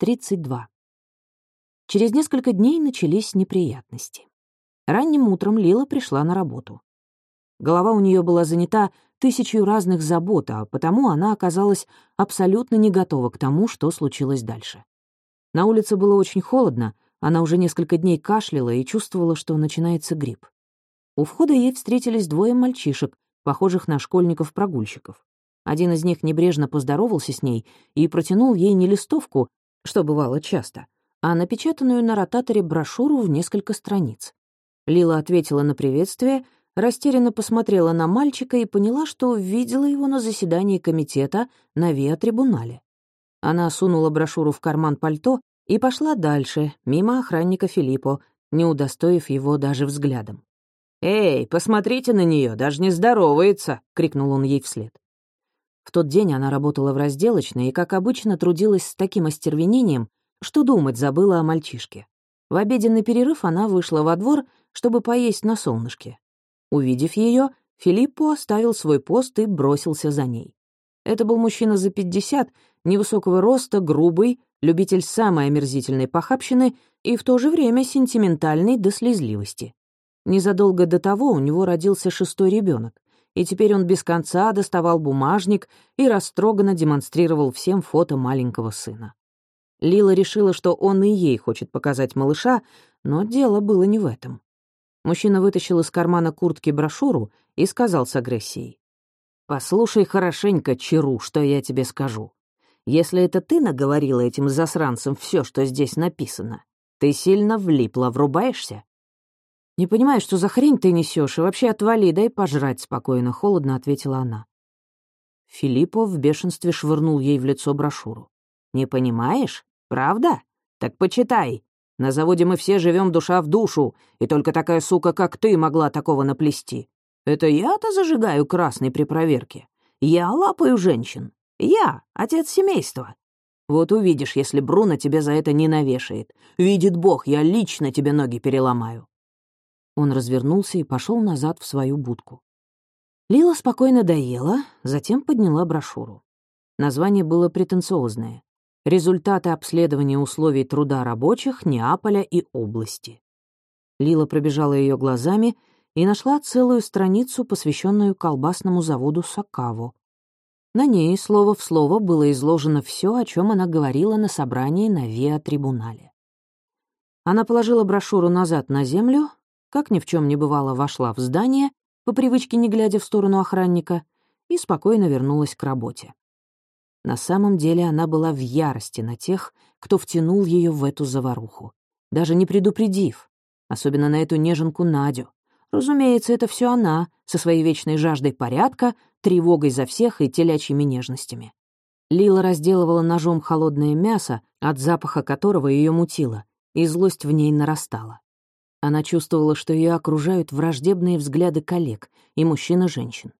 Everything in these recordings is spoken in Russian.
32. Через несколько дней начались неприятности. Ранним утром Лила пришла на работу. Голова у нее была занята тысячей разных забот, а потому она оказалась абсолютно не готова к тому, что случилось дальше. На улице было очень холодно, она уже несколько дней кашляла и чувствовала, что начинается грипп. У входа ей встретились двое мальчишек, похожих на школьников-прогульщиков. Один из них небрежно поздоровался с ней и протянул ей не листовку, что бывало часто, а напечатанную на ротаторе брошюру в несколько страниц. Лила ответила на приветствие, растерянно посмотрела на мальчика и поняла, что видела его на заседании комитета на ВИА-трибунале. Она сунула брошюру в карман пальто и пошла дальше, мимо охранника Филиппо, не удостоив его даже взглядом. «Эй, посмотрите на нее, даже не здоровается!» — крикнул он ей вслед. В тот день она работала в разделочной и, как обычно, трудилась с таким остервенением, что думать забыла о мальчишке. В обеденный перерыв она вышла во двор, чтобы поесть на солнышке. Увидев ее, Филиппо оставил свой пост и бросился за ней. Это был мужчина за пятьдесят, невысокого роста, грубый, любитель самой омерзительной похабщины и в то же время сентиментальный до слезливости. Незадолго до того у него родился шестой ребенок, и теперь он без конца доставал бумажник и растроганно демонстрировал всем фото маленького сына. Лила решила, что он и ей хочет показать малыша, но дело было не в этом. Мужчина вытащил из кармана куртки брошюру и сказал с агрессией. «Послушай хорошенько, Чару, что я тебе скажу. Если это ты наговорила этим засранцам все, что здесь написано, ты сильно влипла, врубаешься?» «Не понимаю, что за хрень ты несешь, и вообще отвали, дай пожрать спокойно», — холодно ответила она. Филиппо в бешенстве швырнул ей в лицо брошюру. «Не понимаешь? Правда? Так почитай. На заводе мы все живем душа в душу, и только такая сука, как ты, могла такого наплести. Это я-то зажигаю красный при проверке. Я лапаю женщин. Я, отец семейства. Вот увидишь, если Бруно тебе за это не навешает. Видит Бог, я лично тебе ноги переломаю». Он развернулся и пошел назад в свою будку. Лила спокойно доела, затем подняла брошюру. Название было претенциозное. Результаты обследования условий труда рабочих Неаполя и области. Лила пробежала ее глазами и нашла целую страницу, посвященную колбасному заводу Сакаво. На ней слово в слово было изложено все, о чем она говорила на собрании на ВИА-трибунале. Она положила брошюру назад на землю, как ни в чем не бывало, вошла в здание, по привычке не глядя в сторону охранника, и спокойно вернулась к работе. На самом деле она была в ярости на тех, кто втянул ее в эту заваруху, даже не предупредив, особенно на эту неженку Надю. Разумеется, это все она, со своей вечной жаждой порядка, тревогой за всех и телячьими нежностями. Лила разделывала ножом холодное мясо, от запаха которого ее мутило, и злость в ней нарастала. Она чувствовала, что ее окружают враждебные взгляды коллег, и мужчин и женщин.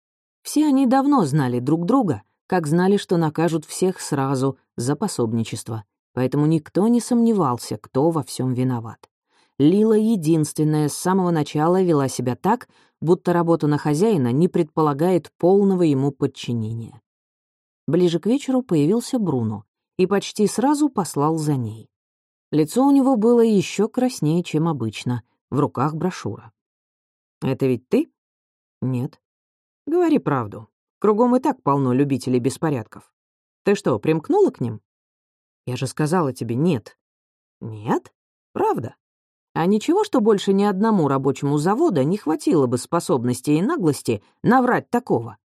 Все они давно знали друг друга как знали, что накажут всех сразу за пособничество, поэтому никто не сомневался, кто во всем виноват. Лила единственная с самого начала вела себя так, будто работа на хозяина не предполагает полного ему подчинения. Ближе к вечеру появился Бруно и почти сразу послал за ней. Лицо у него было еще краснее, чем обычно, в руках брошюра. «Это ведь ты?» «Нет». «Говори правду. Кругом и так полно любителей беспорядков. Ты что, примкнула к ним? Я же сказала тебе нет. Нет? Правда? А ничего, что больше ни одному рабочему завода не хватило бы способности и наглости наврать такого?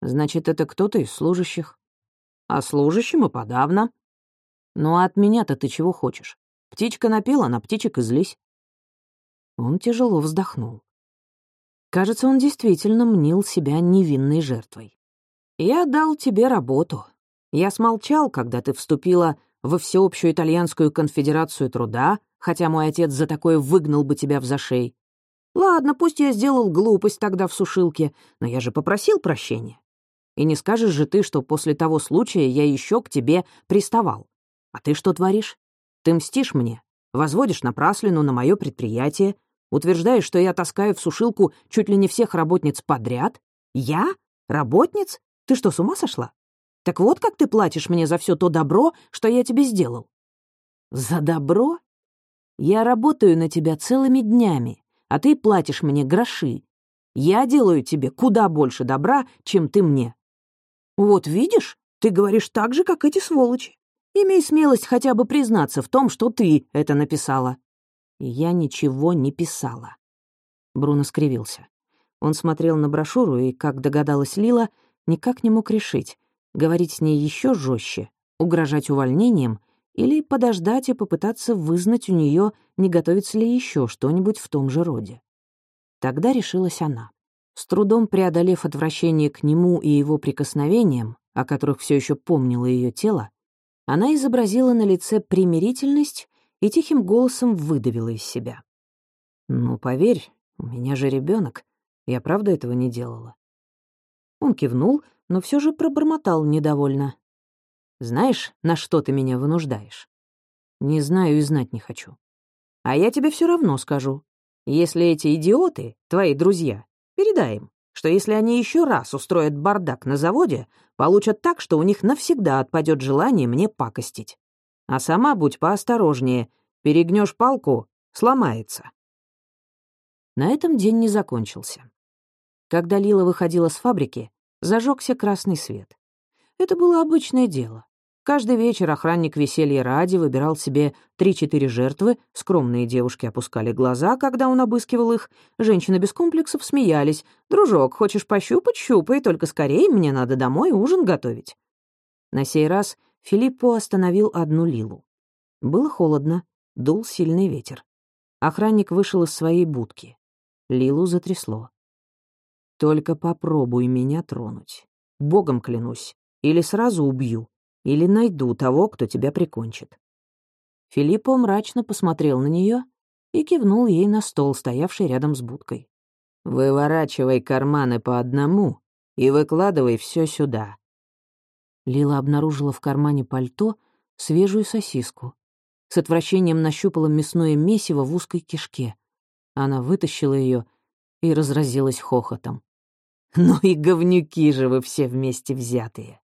Значит, это кто-то из служащих. А служащим и подавно. Ну а от меня-то ты чего хочешь? Птичка напела, на птичек излись. Он тяжело вздохнул. Кажется, он действительно мнил себя невинной жертвой. «Я дал тебе работу. Я смолчал, когда ты вступила во Всеобщую итальянскую конфедерацию труда, хотя мой отец за такое выгнал бы тебя в зашей. Ладно, пусть я сделал глупость тогда в сушилке, но я же попросил прощения. И не скажешь же ты, что после того случая я еще к тебе приставал. А ты что творишь? Ты мстишь мне, возводишь напраслину на мое предприятие, Утверждаешь, что я таскаю в сушилку чуть ли не всех работниц подряд? Я? Работниц? Ты что, с ума сошла? Так вот как ты платишь мне за все то добро, что я тебе сделал. «За добро? Я работаю на тебя целыми днями, а ты платишь мне гроши. Я делаю тебе куда больше добра, чем ты мне». «Вот видишь, ты говоришь так же, как эти сволочи. Имей смелость хотя бы признаться в том, что ты это написала». «Я ничего не писала». Бруно скривился. Он смотрел на брошюру и, как догадалась Лила, никак не мог решить, говорить с ней еще жестче, угрожать увольнением или подождать и попытаться вызнать у нее, не готовится ли еще что-нибудь в том же роде. Тогда решилась она. С трудом преодолев отвращение к нему и его прикосновениям, о которых все еще помнило ее тело, она изобразила на лице примирительность и тихим голосом выдавила из себя. «Ну, поверь, у меня же ребенок. Я правда этого не делала?» Он кивнул, но все же пробормотал недовольно. «Знаешь, на что ты меня вынуждаешь?» «Не знаю и знать не хочу». «А я тебе все равно скажу. Если эти идиоты, твои друзья, передай им, что если они еще раз устроят бардак на заводе, получат так, что у них навсегда отпадет желание мне пакостить. А сама будь поосторожнее, перегнешь палку — сломается». На этом день не закончился. Когда Лила выходила с фабрики, зажегся красный свет. Это было обычное дело. Каждый вечер охранник веселья ради выбирал себе три-четыре жертвы, скромные девушки опускали глаза, когда он обыскивал их, женщины без комплексов смеялись. «Дружок, хочешь пощупать? Щупай, только скорее, мне надо домой ужин готовить». На сей раз Филиппо остановил одну Лилу. Было холодно, дул сильный ветер. Охранник вышел из своей будки. Лилу затрясло. Только попробуй меня тронуть. Богом клянусь. Или сразу убью, или найду того, кто тебя прикончит». Филиппо мрачно посмотрел на нее и кивнул ей на стол, стоявший рядом с будкой. «Выворачивай карманы по одному и выкладывай все сюда». Лила обнаружила в кармане пальто свежую сосиску. С отвращением нащупала мясное месиво в узкой кишке. Она вытащила ее и разразилась хохотом. Ну и говнюки же вы все вместе взятые.